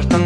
están